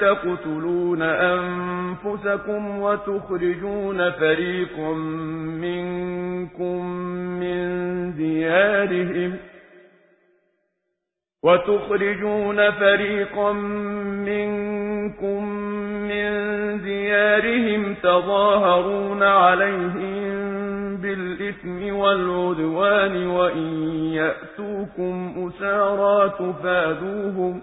تَقْتُلُونَ أَنفُسَكُمْ وتخرجون فريقا منكم من ديارهم وتخرجون فريقا منكم من ديارهم تظاهرون عليهم بالإثم والعدوان وإن يأتوكم أسارا تفادوهم